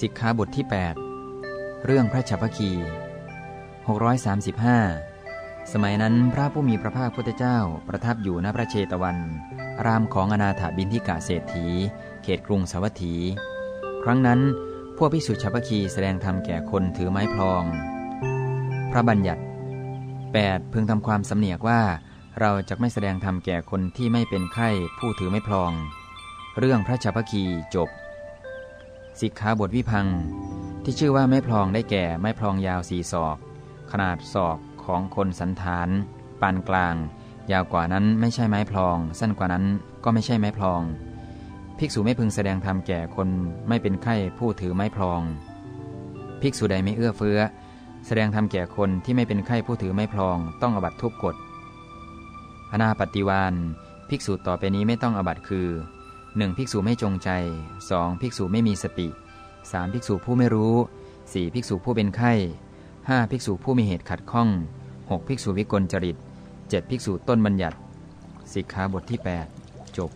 สิกขาบทที่ 8 เรื่องพระฉัพพคี 635 สมัยนั้นพระผู้มีพระภาคพุทธเจ้าประทับอยู่ณพระเชตวัน รามของอนาถบินทิกาเศรษฐี เขตกรุงสวัสถี ครั้งนั้น พวกพิสุฉัพพคีแสดงธรรมแก่คนถือไม้พลอง พระบัญญัติ 8. พึงทำความสำเนียกว่า เราจะไม่แสดงธรรมแก่คนที่ไม่เป็นไข้ผู้ถือไม้พลอง เรื่องพระฉัพพคีจบ สิกขาบทวิพัง ที่ชื่อว่าไม้พลองได้แก่ไม้พลองยาวสี่ศอก ขนาดศอกของคนสันฐาน ปานกลาง ยาวกว่านั้นไม่ใช่ไม้พลอง สั้นกว่านั้นก็ไม่ใช่ไม้พลอง ภิกษุไม่พึงแสดงธรรมแก่คนไม่เป็นไข้ผู้ถือไม้พลอง ภิกษุใดไม่เอื้อเฟื้อ แสดงธรรมแก่คนที่ไม่เป็นไข้ผู้ถือไม้พลอง ต้องอบัตทุบกฎอนาปฏิวานภิกษุต่อไปนี้ไม่ต้องอบัตคือ 1. ภิกษุไม่จงใจ 2. ภิกษุไม่มีสติ 3. ภิกษุผู้ไม่รู้ 4. ภิกษุผู้เป็นไข้ 5. ภิกษุผู้มีเหตุขัดข้อง 6. ภิกษุวิกลจริต 7. ภิกษุต้นบัญญัติสิกขาบทที่ 8 จบ